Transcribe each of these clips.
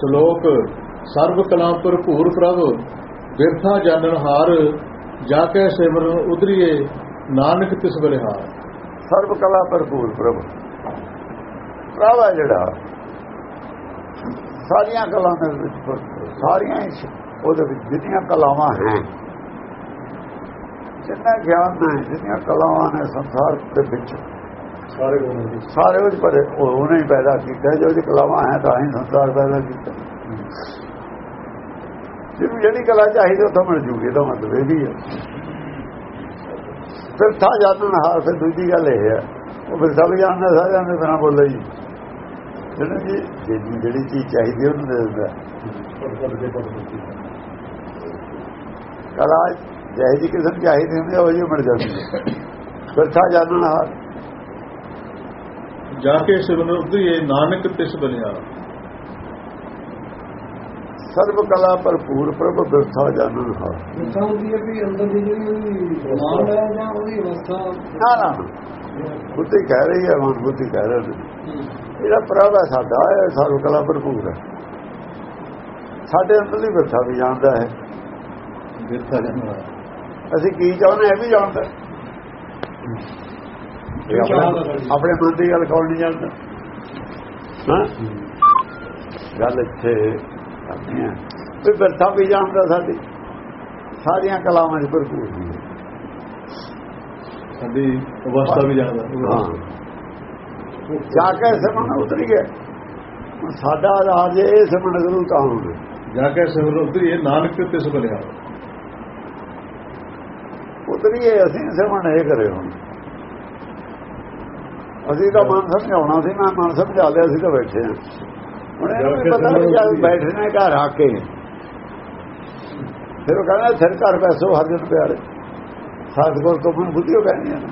ਸ਼ਲੋਕ, ਸਰਬ ਕਲਾ ਭਰਪੂਰ ਪ੍ਰਭ, ਬਿਰਥਾ ਜਾਣਨ ਹਾਰ, ਜਾ ਕੇ ਸਿਮਰਨ ਉਧਰੀਏ, ਨਾਨਕ ਤਿਸ ਬਲਿਹਾਰ। ਸਰਬ ਕਲਾ ਭਰਪੂਰ ਪ੍ਰਭ। ਪ੍ਰਭ ਹੈ ਜਿਹੜਾ, ਸਾਰੀਆਂ ਕਲਾ ਦੇ ਵਿੱਚ ਸਾਰੀਆਂ ਉਹਦੇ ਵਿੱਚ ਜਿੰਨੀਆਂ ਕਲਾਵਾਂ ਹੈ, ਜਿੰਨਾ ਗਿਆਨ ਹੈ, ਜਿੰਨੀਆਂ ਕਲਾਵਾਂ ਨੇ ਸੰਸਾਰ ਦੇ ਵਿੱਚ ਸਾਰੇ ਗੁਣ ਦੀ ਸਾਰੇ ਉਹ 'ਚ ਭਰੇ ਉਹ ਉਹਨੇ ਹੀ ਪੈਦਾ ਕੀਤਾ ਜੋ ਜੀ ਕਲਾਵਾਂ ਹੈ ਤਾਂ ਹੀ ਸੰਸਾਰ ਪੈਦਾ ਕੀਤਾ। ਜਿਹਨੂੰ ਜਿਹੜੀ ਕਲਾ ਚਾਹੀਦੀ ਉਹ ਤਾਂ ਮਿਲ ਜੂਗੀ ਇਹਦਾ ਮਤਲਬ ਇਹ ਵੀ ਹੈ ਫਿਰ ਥਾ ਜਾਣਨ ਹਾਰ ਫਿਰ ਦੂਜੀ ਗੱਲ ਇਹ ਹੈ ਉਹ ਫਿਰ ਸਭ ਜਾਣਦਾ ਸਾਰਿਆਂ ਦੇ ਬਿਨਾਂ ਬੋਲੇ ਜੀ ਜਿਹਨੂੰ ਜੀ ਜਿਹੜੀ- ਜਿਹੜੀ ਚੀਜ਼ ਚਾਹੀਦੀ ਉਹਨੂੰ ਦੇ ਦਿੰਦਾ। ਕਲਾ ਜਿਹੀ ਜੀ ਕਿਸੇ ਨੂੰ ਚਾਹੀਦੀ ਹੁੰਦੀ ਉਹ ਜੀ ਮਿਲ ਜਾਂਦੀ ਹੈ ਫਿਰ ਥਾ ਜਾਣਨ ਹਾਰ ਜਾ ਕੇ ਸਿਮਰਨ ਉਧਰੀਏ ਨਾਨਕ ਤਿਸ ਬਲਿਹਾਰ ਸਰਬ ਕਲਾ ਭਰਪੂਰ ਪ੍ਰਭ ਬਿਰਥਾ ਜਾਣਨ ਹਾਰ ਜਿੱਥਾਂ ਹੁੰਦੀ ਹੈ ਵੀ ਅੰਦਰ ਦੀ ਜਿਹੜੀ ਸਮਾਨ ਹੈ ਜਾਂ ਉਹਦੀ ਅਵਸਥਾ ਨਾ ਨਾ। ਬੁੱਧੀ ਕਹਿ ਰਹੀ ਹੈ ਮਨ ਬੁੱਧੀ ਕਹਿ ਰਹੇ ਨੇ। ਇਹਦਾ ਪ੍ਰਭ ਹੈ ਸਾਡਾ ਇਹ ਸਰਬ ਕਲਾ ਭਰਪੂਰ ਹੈ। ਸਾਡੇ ਅੰਦਰਲੀ ਬਿਰਥਾ ਵੀ ਜਾਣਦਾ ਹੈ ਬਿਰਥਾ ਹਾਰ ਅਸੀਂ ਕੀ ਚਾਹੁੰਦੇ ਇਹ ਵੀ ਜਾਣਦਾ। ਹੈ। ਇਹ ਆਪਣੇ ਆਪਣੇ ਮਨ ਦੀ ਗੱਲ ਕੌਣ ਨਹੀਂ ਜਾਣਦਾ? ਹਾਂ? ਗੱਲ ਇੱਥੇ ਕਰਨੀ ਹੈ। ਵੀ ਜਾਣਦਾ ਸਾਡੀ। ਸਾਰੀਆਂ ਕਲਾਵਾਂ 'ਚ ਭਰਪੂਰ ਹੈ। ਸਾਡੀ ਅਵਸਥਾ ਵੀ ਜਾਣਦਾ। ਹਾਂ। ਜਾ ਕੇ ਸਮਣ ਉਤਰ ਗਿਆ ਸਾਡਾ ਰਾਜ ਇਹ ਸਮਣ ਕਰੂ ਤਾਂ ਹੁਣ ਜਾ ਕੇ ਸਿਮਰਨ ਉਧਰੀਏ ਨਾਨਕ ਤਿਸ ਬਲਿਹਾਰ ਉਤਰੀਏ ਅਸੀਂ ਸਮਣ ਇਹ ਕਰੇ ਹੁਣ। ਅਸੀਂ ਤਾਂ ਮਨ ਸਮਝਾਉਣਾ ਸੀ, ਮੈਂ ਮਨ ਸਮਝਾ ਲਿਆ ਸੀ ਤਾਂ ਬੈਠੇ ਹਾਂ। ਹੁਣ ਇਹਨੂੰ ਵੀ ਪਤਾ ਨਹੀਂ ਜਦ ਬੈਠਣੇ ਘਰ ਆ ਕੇ। ਫਿਰ ਉਹ ਕਹਿੰਦਾ, ਸਿਰ ਘਰ ਬੈਸੋ ਹਰ ਪਿਆਰੇ। ਸਤਗੁਰ ਤੋਂ ਮਨ ਬੁੱਧੀਓ ਕਹਿੰਦੇ ਨੇ।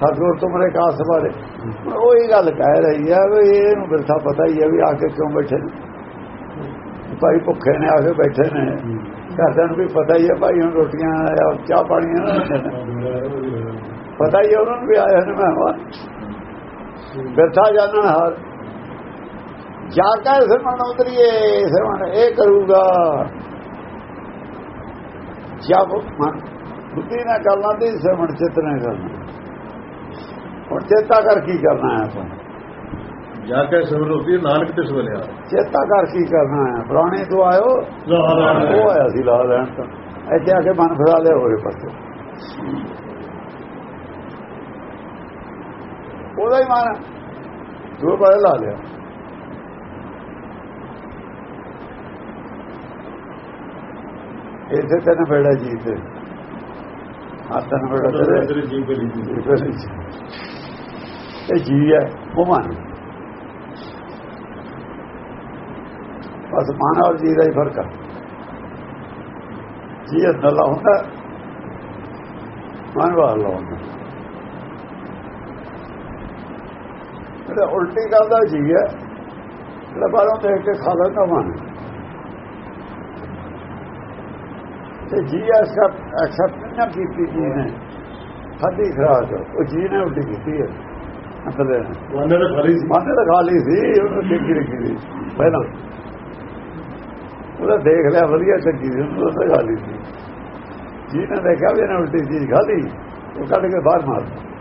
ਸਤਗੁਰ ਤੋਂ ਮਰੇ ਕਾਸ ਬਾਰੇ ਉਹ ਇਹ ਗੱਲ ਕਹਿ ਰਹੀ ਹੈ ਵੀ ਇਹਨੂੰ ਬਿਰਥਾ ਪਤਾ ਹੀ ਹੈ ਵੀ ਆ ਕੇ ਕਿਉਂ ਬੈਠੇ ਨੇ। ਭਾਈ ਭੁੱਖੇ ਨੇ, ਆ ਕੇ ਬੈਠੇ ਨੇ। ਘਰਦਿਆਂ ਨੂੰ ਵੀ ਪਤਾ ਹੀ ਹੈ ਭਾਈ ਹੁਣ ਰੋਟੀਆਂ ਚਾਹ ਪਾਣੀ ਪਤਾ ਹੀ ਹੈ ਉਹਨਾਂ ਨੂੰ ਵੀ ਆਏ ਨੇ ਮਹਿਮਾਨ ਬਿਰਥਾ ਜਾਣਨ ਹਾਰ। ਜਾ ਕੇ ਸਿਮਰਨ ਉਤਰੀਏ ਸਿਮਰਨ ਇਹ ਕਰੂਗਾ। ਜਦ ਮਨ ਬੁੱਧੀ ਨਾਲ ਗੱਲਾਂ ਦੀ ਸਿਮਰਨ ਚਿੱਤ ਨਾਲ ਕਰਨਾ ਹੁਣ ਚੇਤਾ ਕਰ ਕੀ ਕਰਨਾ ਹੈ ਆਪਾਂ? ਜਾ ਕੇ ਉਧਰੀਏ ਨਾਨਕ ਤਿਸ ਬਲਿਹਾਰ ਚੇਤਾ ਕਰ ਕੀ ਕਰਨਾ ਹੈ? ਪੁਰਾਣੇ ਤੋਂ ਆਇਓ। ਉਹ ਆਇਆ ਸੀ ਲਾ ਲੈਣ ਤੋਂ। ਇੱਥੇ ਆ ਕੇ ਮਨ ਫਰਾ ਲਿਆ ਹੋਰੇ ਪਾਸੇ। ਉਹਦਾ ਹੀ ਮਨ ਦੋ ਪਾਸੇ ਲਾ ਲਿਆ। ਇਸੇ ਤਨ ਬੇੜਾ ਜੀ ਤੇ। ਆਤਨ ਬੇੜਾ ਤੇਰੇ ਜੀ ਇਹ ਜੀ ਹੈ ਉਹ ਮਨ ਬਸ ਮਨ ਔਰ ਜੀ ਦਾ ਹੀ ਫ਼ਰਕ ਹੈ ਜੀ ਅੰਦਰਲਾ ਹੁੰਦਾ ਮਨ ਬਾਹਰਲਾ ਹੁੰਦਾ ਇਹਦਾ ਉਲਟੀ ਗੱਲ ਦਾ ਜੀ ਹੈ। ਜਿਹੜਾ ਬਾਹਰੋਂ ਦੇਖ ਕੇ ਖਾ ਲੈਂਦਾ ਮਨ। ਤੇ ਜੀ ਐਕਸੈਪਟ ਨਾ ਕੀਤੀ ਜੀ ਨੇ। ਖਾਦੀ ਖਰਾਕ ਉਹ ਜੀ ਨੇ ਉਲਟੀ ਕੀਤੀ ਹੈ। ਅੰਦਰ ਉਹਨੇ ਤਾਂ ਖਰੀ ਸੀ। ਮਨ ਤਾਂ ਖਾਲੀ ਸੀ। ਉਹਨੂੰ ਦੇਖੀ ਰੱਖੀ ਸੀ। ਪਹਿਲਾਂ। ਉਹਦਾ ਦੇਖ ਲਿਆ ਵਧੀਆ ਚੱਕੀ ਸੀ। ਉਹਨੂੰ ਤਾਂ ਖਾਲੀ ਸੀ। ਜੀ ਨੇ ਦੇਖਿਆ ਵੀ ਇਹਨੇ ਉਲਟੀ ਚੀਜ਼ ਖਾਲੀ ਉਹ ਕੱਢ ਕੇ ਬਾਹਰ ਮਾਰ ਦਿੱਤੀ।